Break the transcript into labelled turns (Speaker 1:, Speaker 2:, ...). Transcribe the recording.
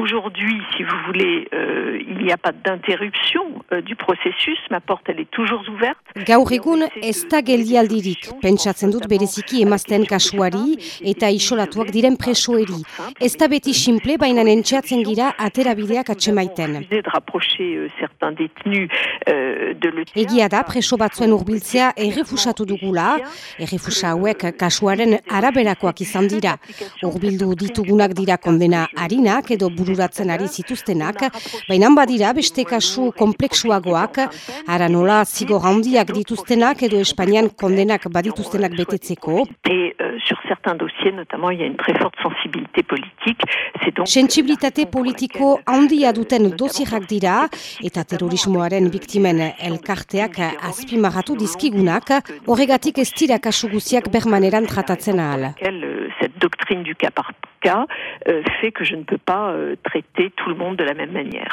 Speaker 1: aujourd'hui, si vous voulez, euh, il n'y a pas d'interruption euh, du processus. Ma porte, elle est toujours ouverte.
Speaker 2: Gaur egun ez da geldialdirik, pentsatzen dut bereziki emazten kasuari eta isolatuak diren presoeri. Ez da beti simple, baina entxeatzen gira aterabideak
Speaker 1: rapprocher euh, euh.
Speaker 2: Egia da, preso batzuen urbiltzea errefusatu dugula, errefusa hauek kasuaren araberakoak izan dira. Urbildu ditugunak dira kondena harinak edo bururatzen ari zituztenak, baina badira beste kasu kompleksuagoak, ara nola zigor handiak dituztenak edo Espainian kondenak badituztenak betetzeko.
Speaker 1: Et euh, sur certains dossiers, notamment, il y a une très forte sensibilité politique. Donc
Speaker 2: Sentsibilitate politiko handia duten dosierak dira eta terrorismoaren biktimen elkarteak azpimarratu dizkigunak, horregatik ez dira kasu guziak bermaneran tratatzen ahal.
Speaker 1: euh, cette doctrine du cas par cas euh, fait que je ne peux pas euh, traiter tout le monde de la même manière.